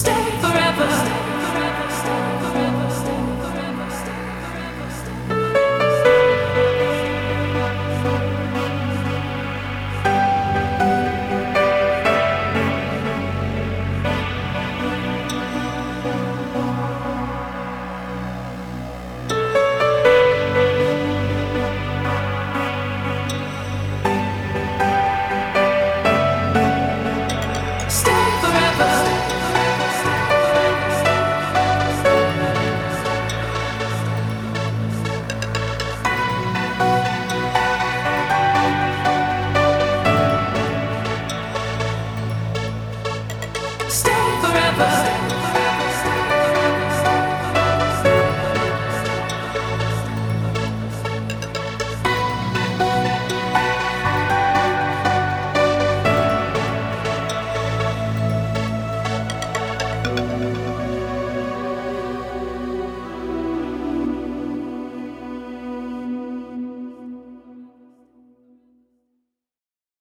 stay. Stay